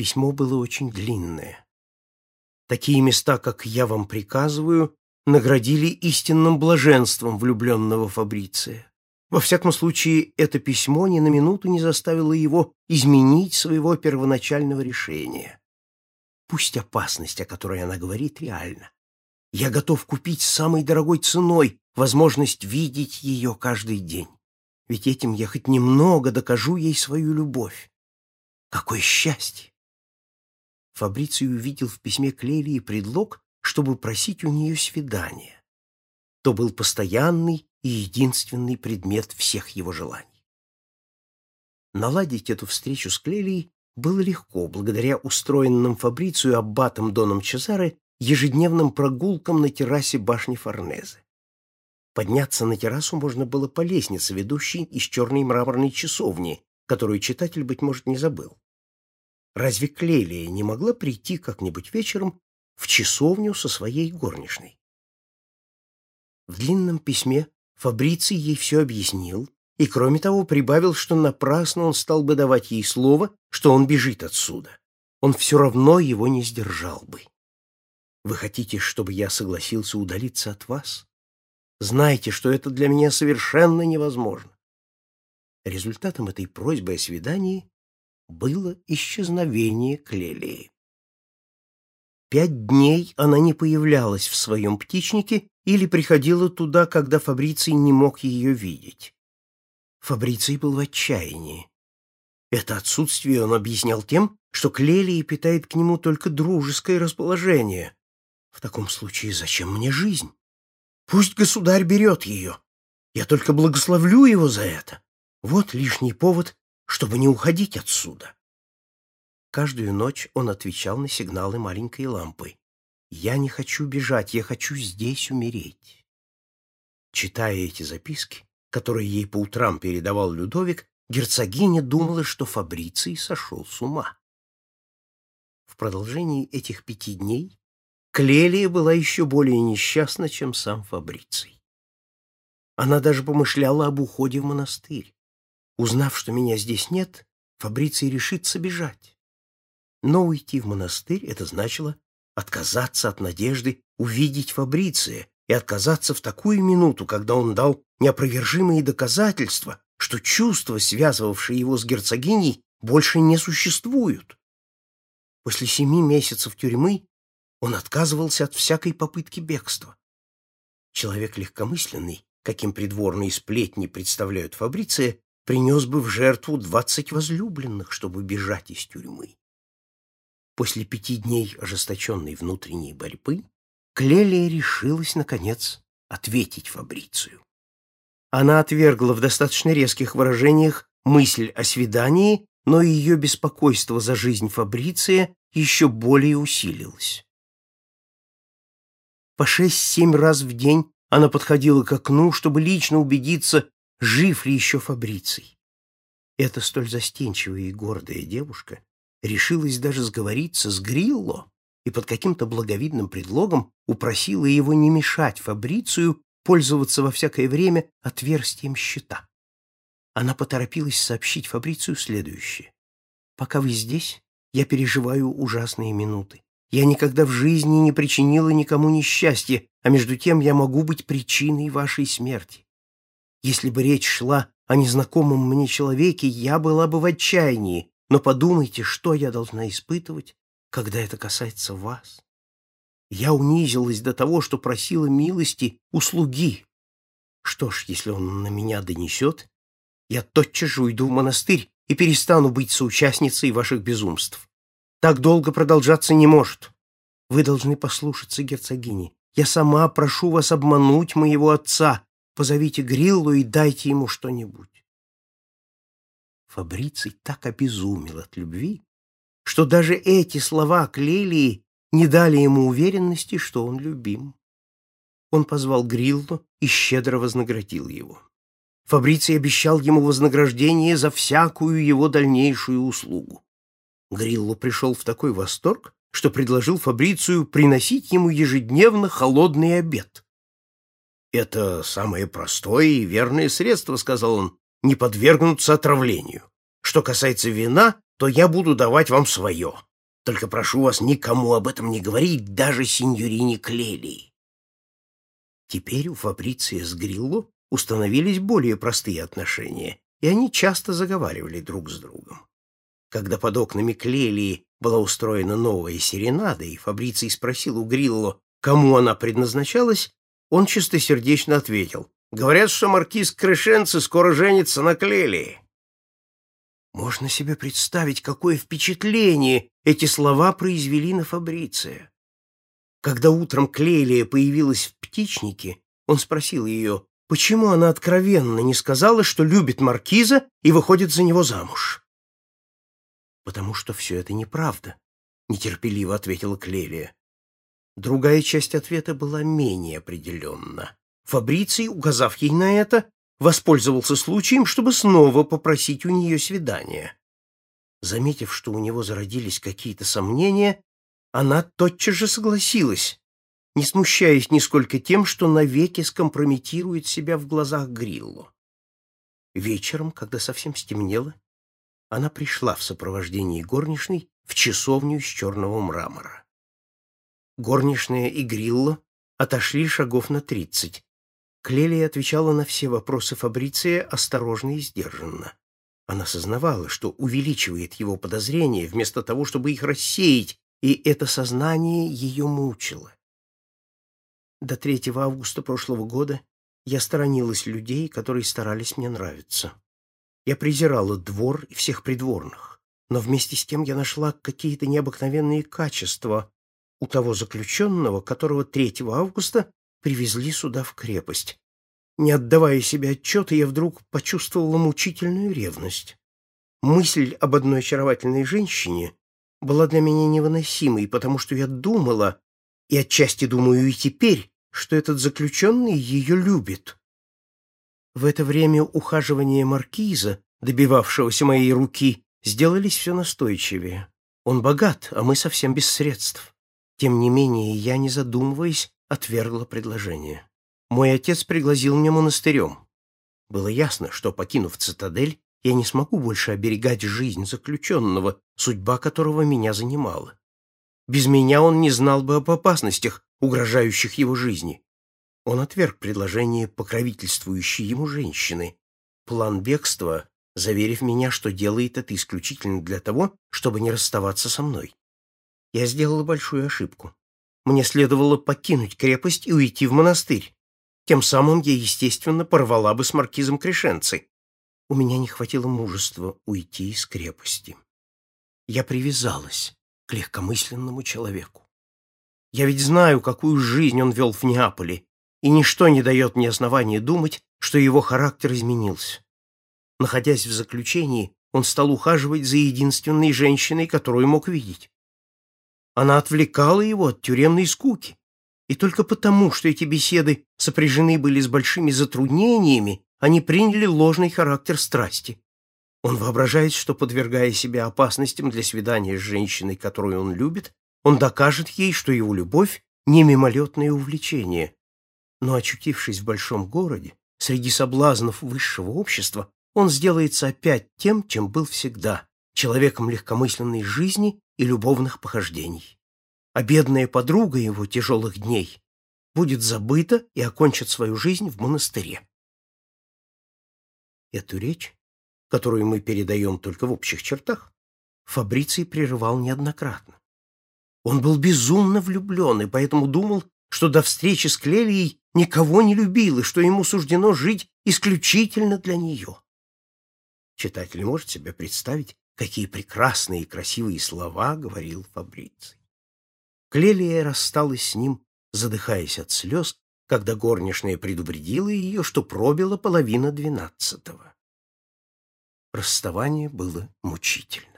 Письмо было очень длинное. Такие места, как я вам приказываю, наградили истинным блаженством влюбленного Фабриция. Во всяком случае, это письмо ни на минуту не заставило его изменить своего первоначального решения. Пусть опасность, о которой она говорит, реальна. Я готов купить самой дорогой ценой возможность видеть ее каждый день. Ведь этим я хоть немного докажу ей свою любовь. Какое счастье! Фабриций увидел в письме Клелии предлог, чтобы просить у нее свидания. То был постоянный и единственный предмет всех его желаний. Наладить эту встречу с Клелией было легко, благодаря устроенным Фабрицию аббатом Доном Чезаре ежедневным прогулкам на террасе башни Форнезе. Подняться на террасу можно было по лестнице, ведущей из черной мраморной часовни, которую читатель, быть может, не забыл. Разве Клелия не могла прийти как-нибудь вечером в часовню со своей горничной? В длинном письме Фабриций ей все объяснил и, кроме того, прибавил, что напрасно он стал бы давать ей слово, что он бежит отсюда. Он все равно его не сдержал бы. Вы хотите, чтобы я согласился удалиться от вас? Знайте, что это для меня совершенно невозможно. Результатом этой просьбы о свидании было исчезновение Клелии. Пять дней она не появлялась в своем птичнике или приходила туда, когда Фабриций не мог ее видеть. Фабриций был в отчаянии. Это отсутствие он объяснял тем, что Клелия питает к нему только дружеское расположение. В таком случае зачем мне жизнь? Пусть государь берет ее. Я только благословлю его за это. Вот лишний повод чтобы не уходить отсюда. Каждую ночь он отвечал на сигналы маленькой лампы. «Я не хочу бежать, я хочу здесь умереть». Читая эти записки, которые ей по утрам передавал Людовик, герцогиня думала, что Фабриций сошел с ума. В продолжении этих пяти дней Клелия была еще более несчастна, чем сам Фабриций. Она даже помышляла об уходе в монастырь. Узнав, что меня здесь нет, Фабриций решится бежать. Но уйти в монастырь — это значило отказаться от надежды увидеть Фабриция и отказаться в такую минуту, когда он дал неопровержимые доказательства, что чувства, связывавшие его с герцогиней, больше не существуют. После семи месяцев тюрьмы он отказывался от всякой попытки бегства. Человек легкомысленный, каким придворные сплетни представляют Фабриция, принес бы в жертву двадцать возлюбленных, чтобы бежать из тюрьмы. После пяти дней ожесточенной внутренней борьбы Клелия решилась, наконец, ответить Фабрицию. Она отвергла в достаточно резких выражениях мысль о свидании, но ее беспокойство за жизнь Фабриция еще более усилилось. По шесть-семь раз в день она подходила к окну, чтобы лично убедиться, жив ли еще Фабриций. Эта столь застенчивая и гордая девушка решилась даже сговориться с Грилло и под каким-то благовидным предлогом упросила его не мешать Фабрицию пользоваться во всякое время отверстием щита. Она поторопилась сообщить Фабрицию следующее. «Пока вы здесь, я переживаю ужасные минуты. Я никогда в жизни не причинила никому несчастья, а между тем я могу быть причиной вашей смерти. Если бы речь шла о незнакомом мне человеке, я была бы в отчаянии, но подумайте, что я должна испытывать, когда это касается вас. Я унизилась до того, что просила милости у слуги. Что ж, если он на меня донесет, я тотчас же уйду в монастырь и перестану быть соучастницей ваших безумств. Так долго продолжаться не может. Вы должны послушаться герцогини. Я сама прошу вас обмануть моего отца, Позовите Гриллу и дайте ему что-нибудь. Фабриций так обезумел от любви, что даже эти слова Клелии не дали ему уверенности, что он любим. Он позвал Гриллу и щедро вознаградил его. Фабриций обещал ему вознаграждение за всякую его дальнейшую услугу. Грилло пришел в такой восторг, что предложил Фабрицию приносить ему ежедневно холодный обед. «Это самое простое и верное средство», — сказал он, — «не подвергнуться отравлению. Что касается вина, то я буду давать вам свое. Только прошу вас никому об этом не говорить, даже сеньорине Клелии. Теперь у Фабриция с Грилло установились более простые отношения, и они часто заговаривали друг с другом. Когда под окнами Клелии была устроена новая серенада, и Фабриций спросил у Грилло, кому она предназначалась, он чистосердечно ответил, «Говорят, что маркиз Крышенцы скоро женится на Клелии». Можно себе представить, какое впечатление эти слова произвели на Фабриция. Когда утром Клелия появилась в птичнике, он спросил ее, почему она откровенно не сказала, что любит маркиза и выходит за него замуж. «Потому что все это неправда», — нетерпеливо ответила Клелия. Другая часть ответа была менее определенна. Фабриций, указав ей на это, воспользовался случаем, чтобы снова попросить у нее свидания. Заметив, что у него зародились какие-то сомнения, она тотчас же согласилась, не смущаясь нисколько тем, что навеки скомпрометирует себя в глазах Гриллу. Вечером, когда совсем стемнело, она пришла в сопровождении горничной в часовню из черного мрамора. Горничная и Грилло отошли шагов на тридцать, Клелия отвечала на все вопросы Фабриция осторожно и сдержанно. Она сознавала, что увеличивает его подозрения, вместо того, чтобы их рассеять, и это сознание ее мучило. До 3 августа прошлого года я сторонилась людей, которые старались мне нравиться. Я презирала двор и всех придворных, но вместе с тем я нашла какие-то необыкновенные качества у того заключенного, которого 3 августа привезли сюда в крепость. Не отдавая себе отчета, я вдруг почувствовала мучительную ревность. Мысль об одной очаровательной женщине была для меня невыносимой, потому что я думала, и отчасти думаю и теперь, что этот заключенный ее любит. В это время ухаживания маркиза, добивавшегося моей руки, сделались все настойчивее. Он богат, а мы совсем без средств. Тем не менее, я, не задумываясь, отвергла предложение. Мой отец пригласил меня монастырем. Было ясно, что, покинув цитадель, я не смогу больше оберегать жизнь заключенного, судьба которого меня занимала. Без меня он не знал бы об опасностях, угрожающих его жизни. Он отверг предложение покровительствующей ему женщины. План бегства, заверив меня, что делает это исключительно для того, чтобы не расставаться со мной. Я сделала большую ошибку. Мне следовало покинуть крепость и уйти в монастырь. Тем самым я, естественно, порвала бы с маркизом Крешенцей. У меня не хватило мужества уйти из крепости. Я привязалась к легкомысленному человеку. Я ведь знаю, какую жизнь он вел в Неаполе, и ничто не дает мне основания думать, что его характер изменился. Находясь в заключении, он стал ухаживать за единственной женщиной, которую мог видеть. Она отвлекала его от тюремной скуки. И только потому, что эти беседы сопряжены были с большими затруднениями, они приняли ложный характер страсти. Он воображает, что, подвергая себя опасностям для свидания с женщиной, которую он любит, он докажет ей, что его любовь — не мимолетное увлечение. Но, очутившись в большом городе, среди соблазнов высшего общества, он сделается опять тем, чем был всегда — человеком легкомысленной жизни и любовных похождений. А бедная подруга его тяжелых дней будет забыта и окончит свою жизнь в монастыре. Эту речь, которую мы передаем только в общих чертах, Фабриций прерывал неоднократно. Он был безумно влюблен и поэтому думал, что до встречи с Клелией никого не любил и что ему суждено жить исключительно для нее. Читатель может себе представить, Какие прекрасные и красивые слова говорил Фабриций. Клелия рассталась с ним, задыхаясь от слез, когда горничная предупредила ее, что пробила половина двенадцатого. Расставание было мучительно.